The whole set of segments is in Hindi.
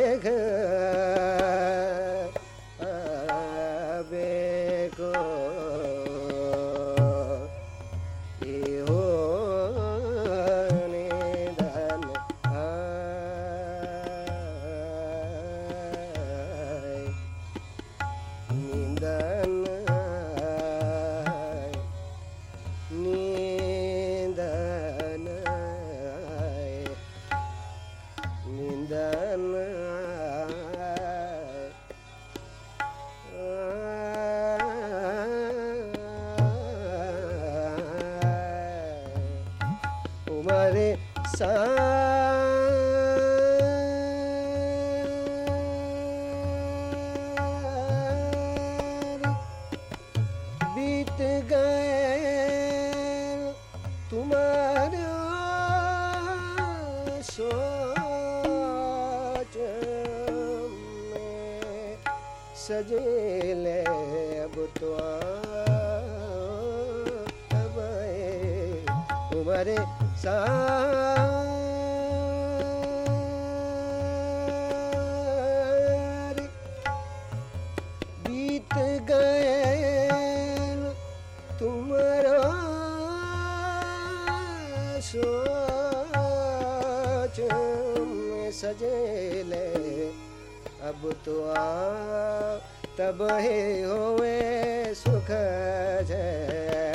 这个。सजेले अब तो आ तब हे होवे सुख जय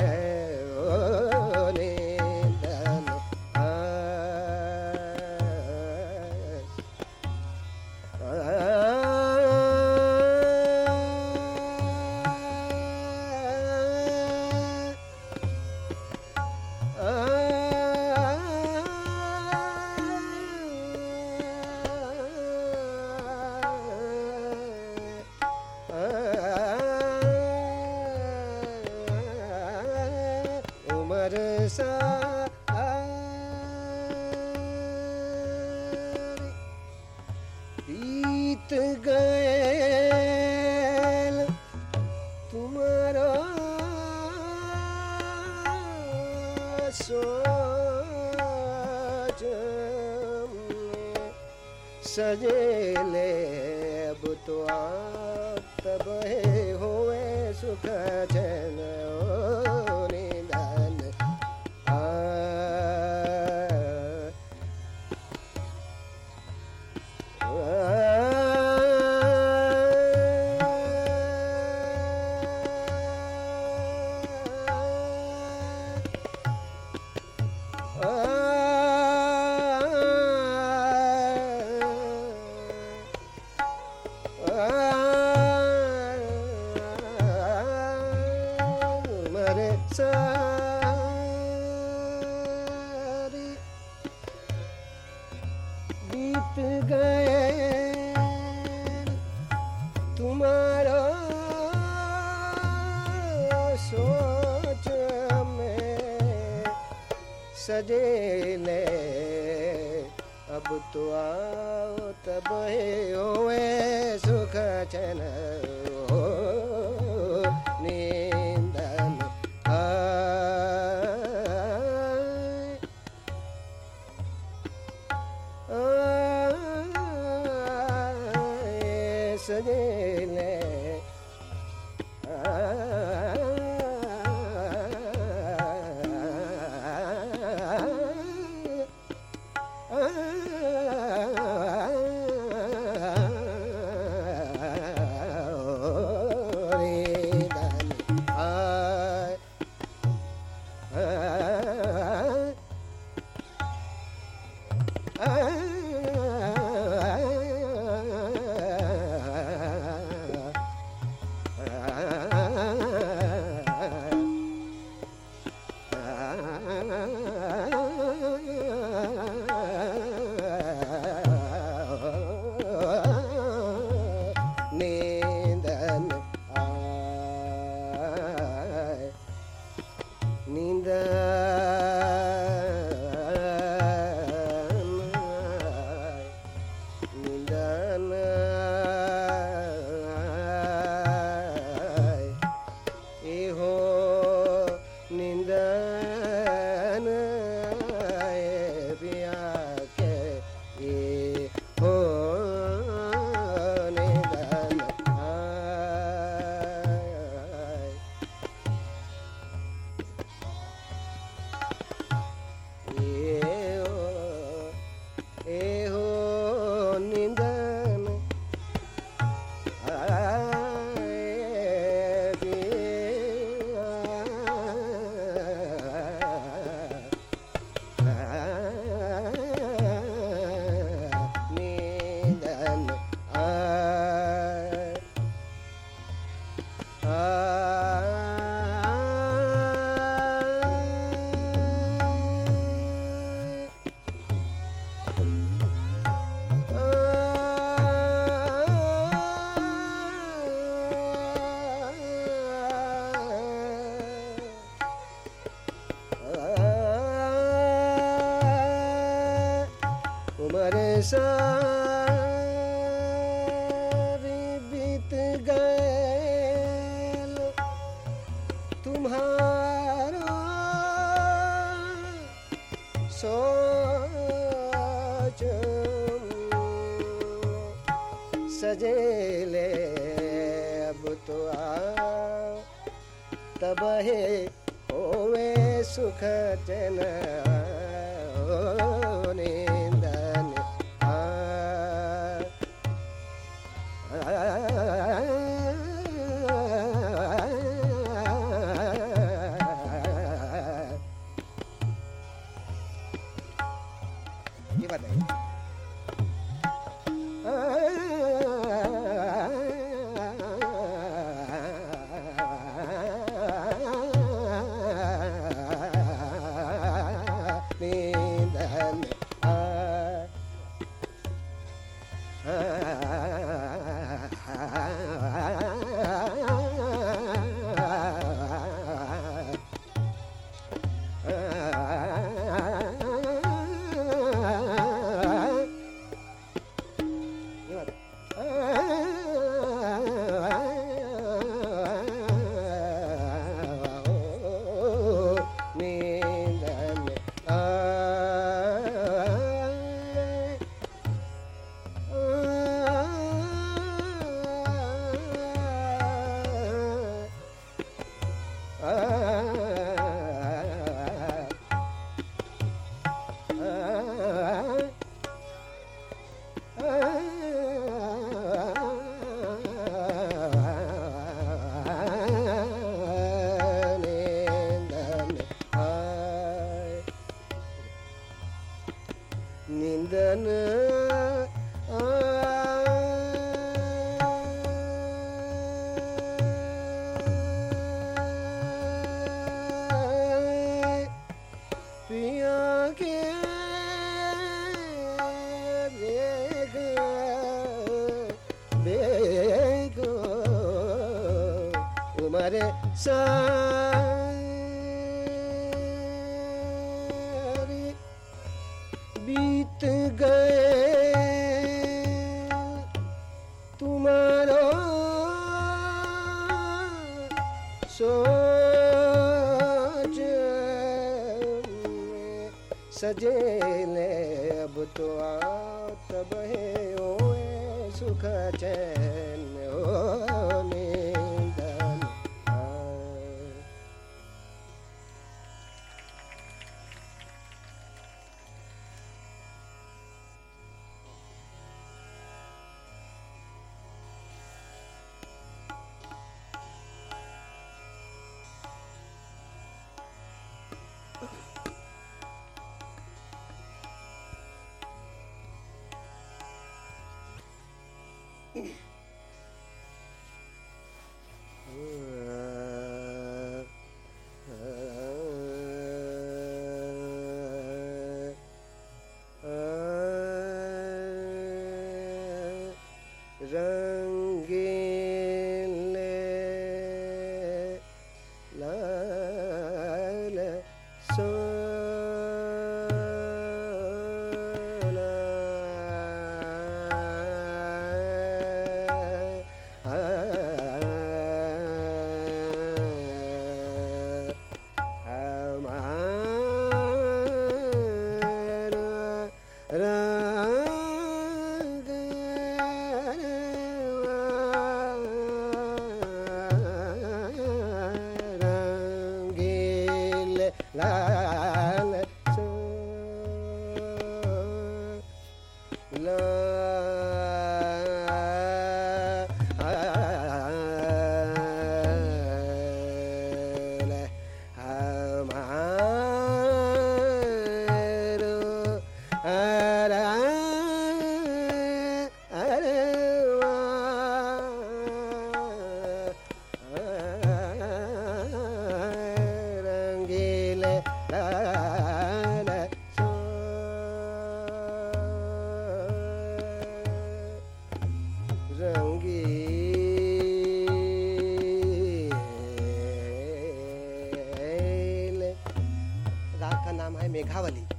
ये बताइए सारे बीत गए। तुम्हारा सोच सजे ले। अब तो आ तब है ओ सुख चैन। Hello. Dhaval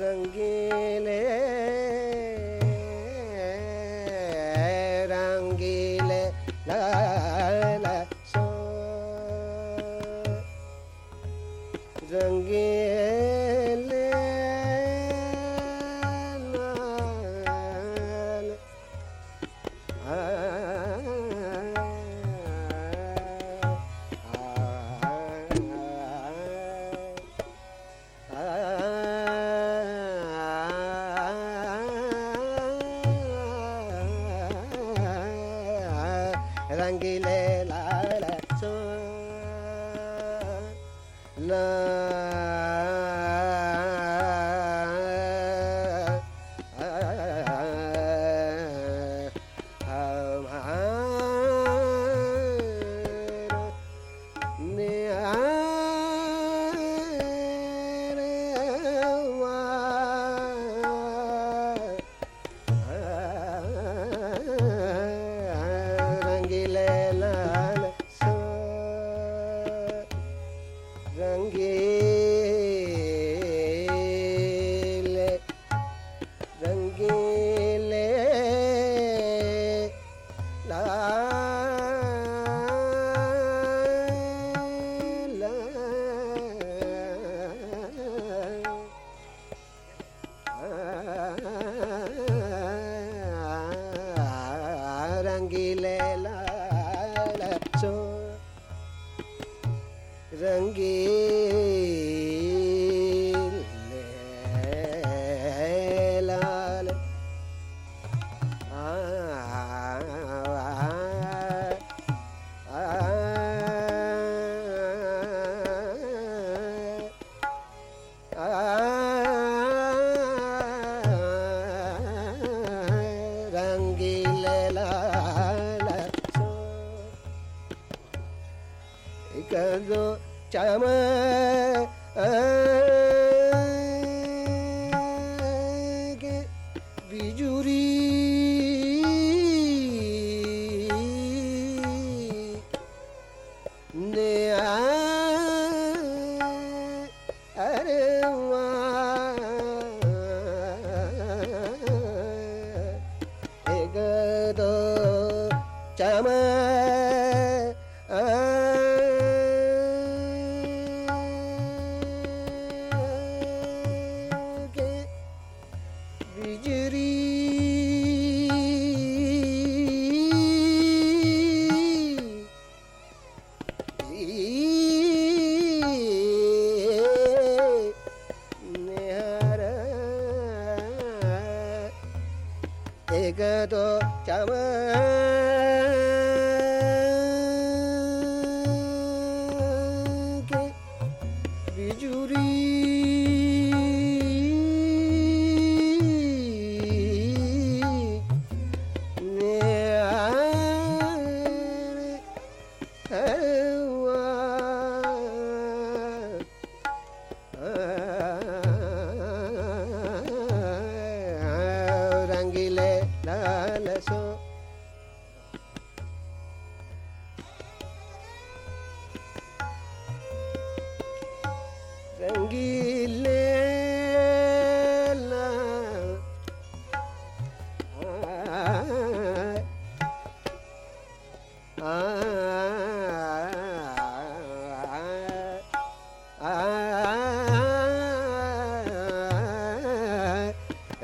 रंगीले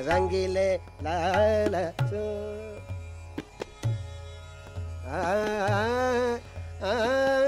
रंगीले लाल आ, आ, आ, आ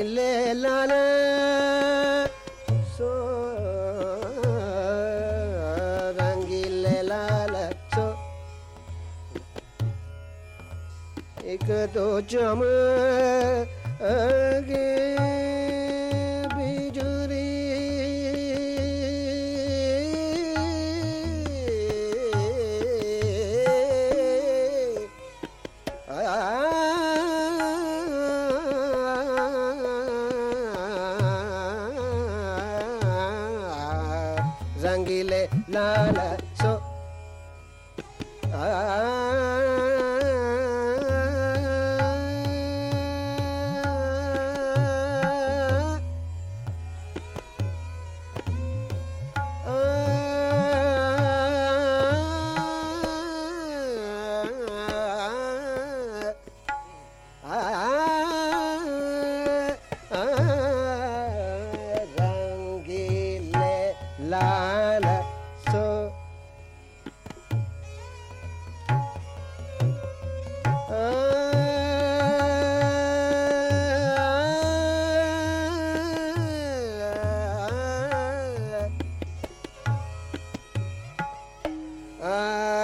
ਮੇਲੇ ਲਾਲ ਸੋ ਰੰਗੀਲੇ ਲਾਲ ਚੋ ਇੱਕ ਦੋ ਜਮ ਅਗੇ। Eh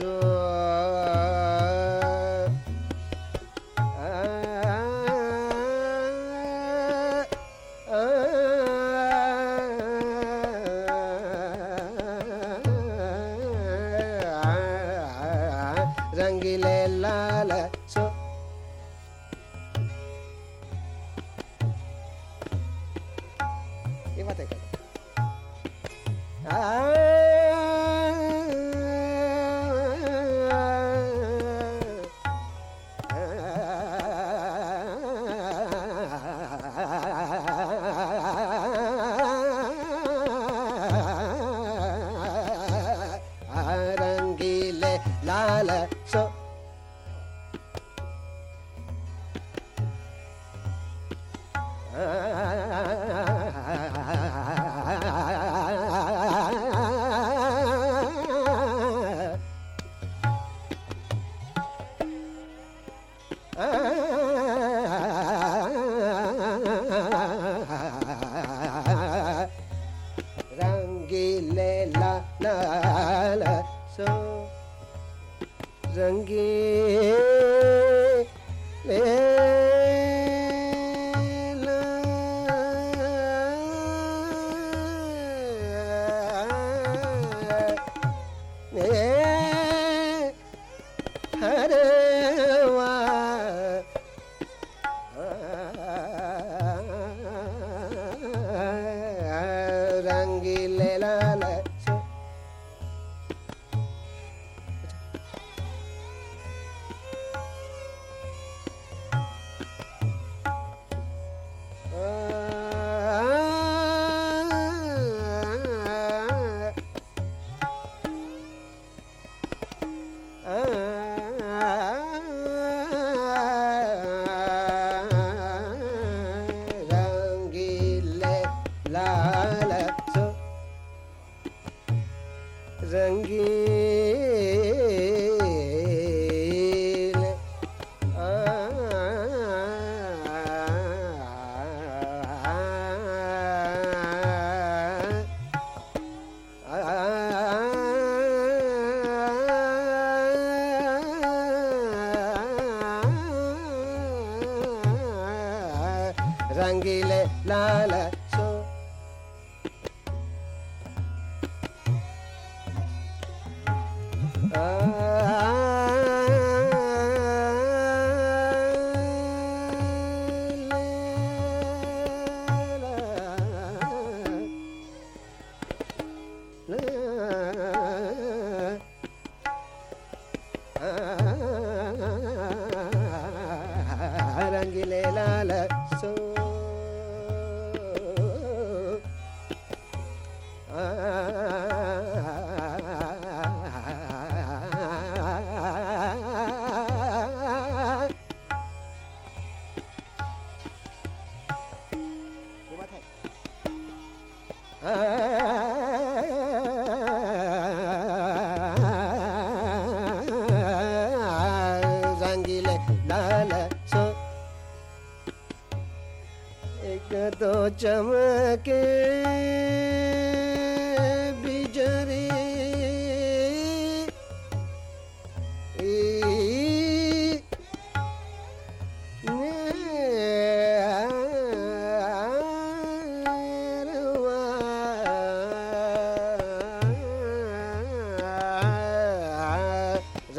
So. Ah. ਚਮਕੇ ਬਿਜਰੇ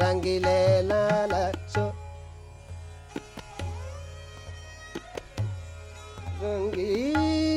ਰੰਗੀਲੇ ਲਾਲਾ ਸੋ रंगी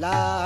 la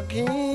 again.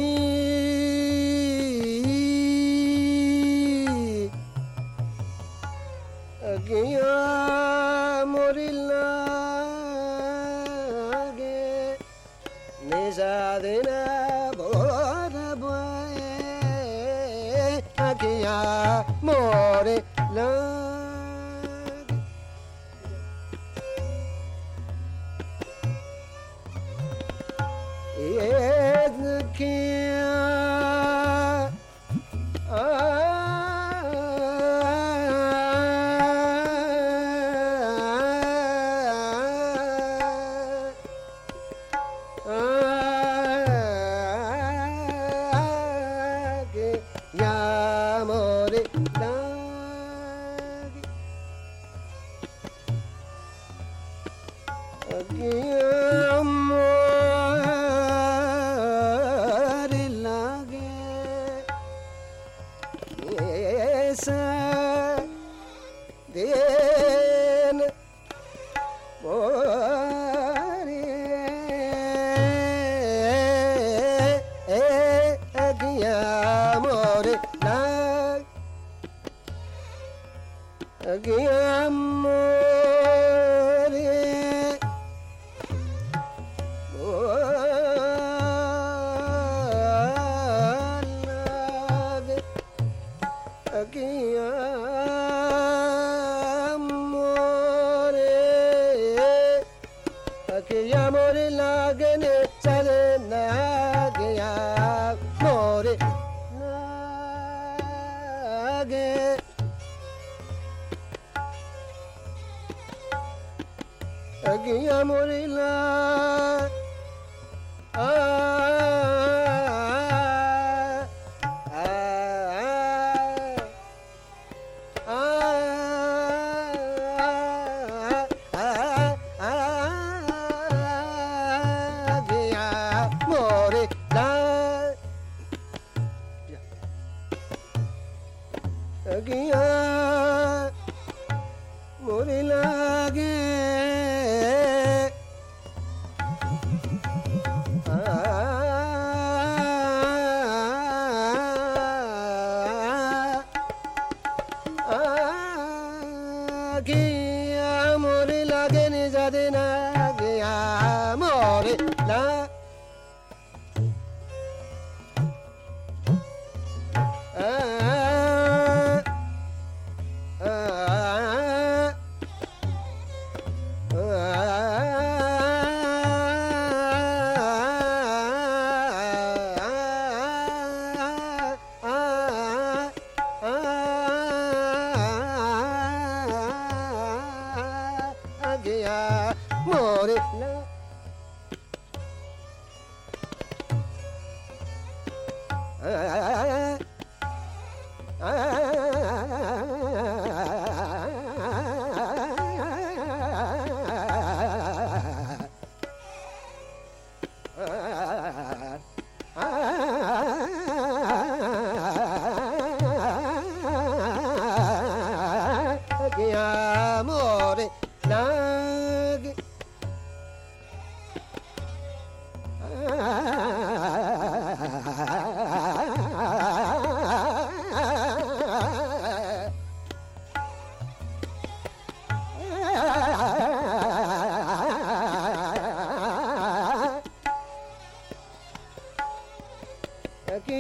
again.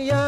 yeah.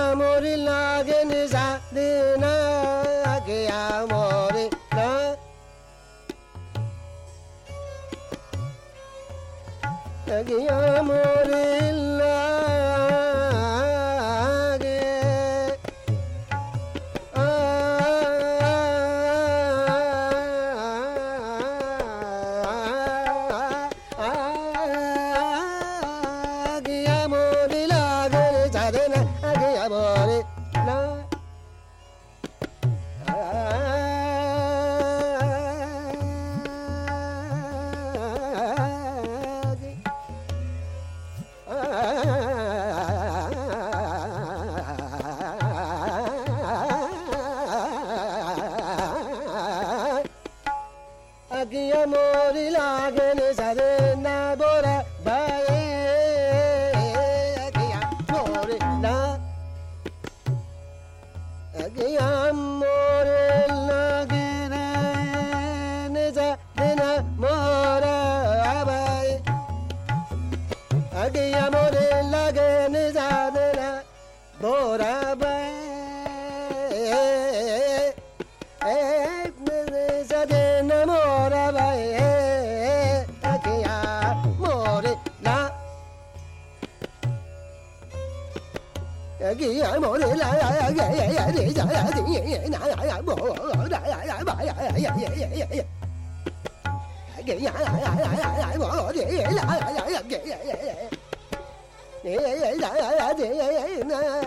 बोरा सदन मोरा बाए अगिया मोरे ला अगिया मोरे ला रे जा ना बो रा या बा या या या या या amore da Llévate. cái à, mồ đấy là cái à, mồ đấy là cái à, mồ đấy là cái này sa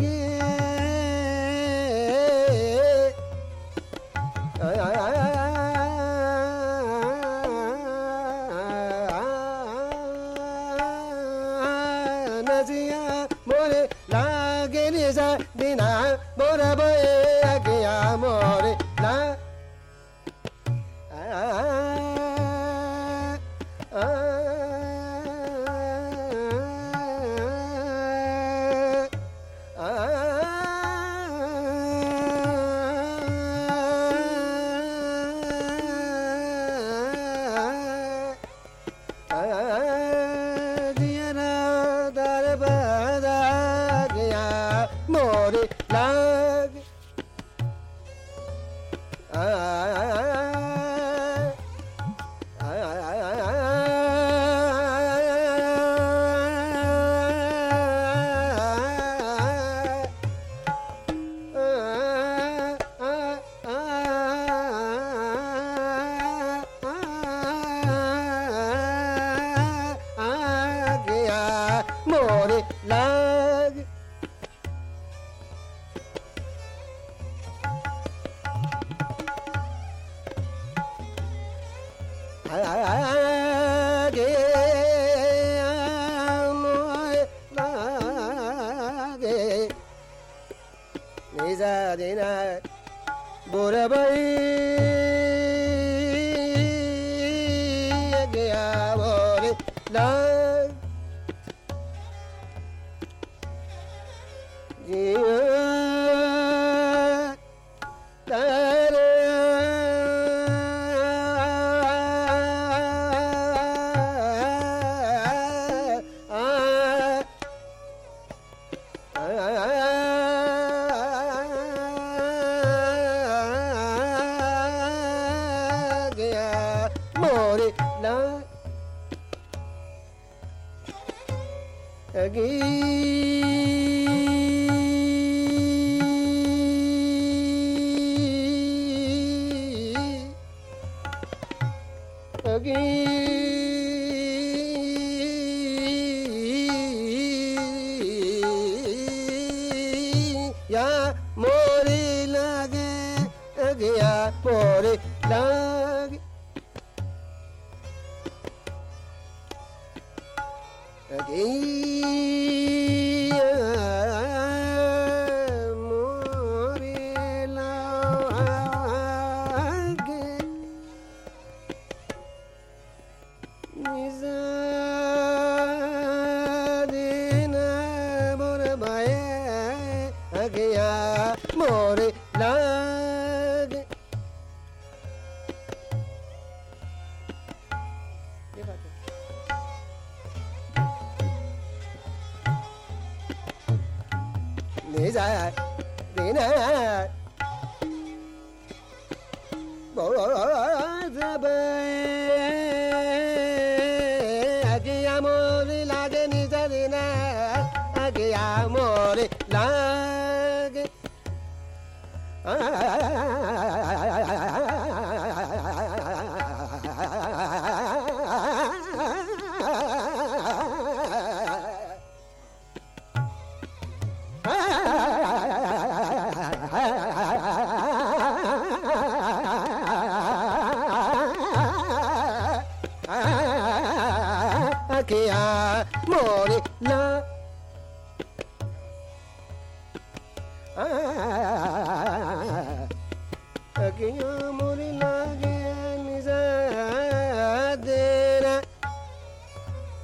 ye ai ai ai ai nazia more lage ni sa dina bora boe age Nisa Dina Burabai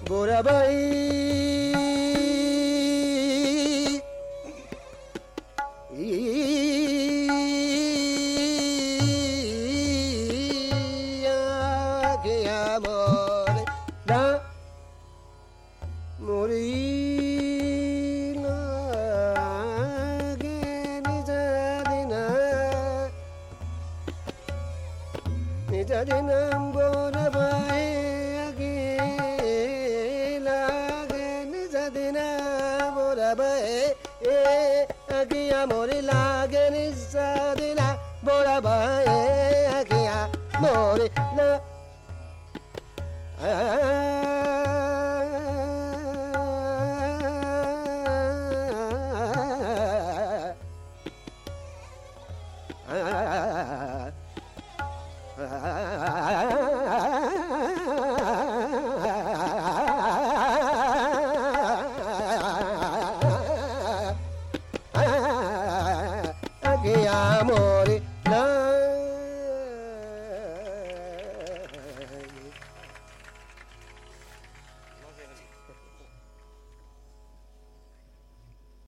Gorabai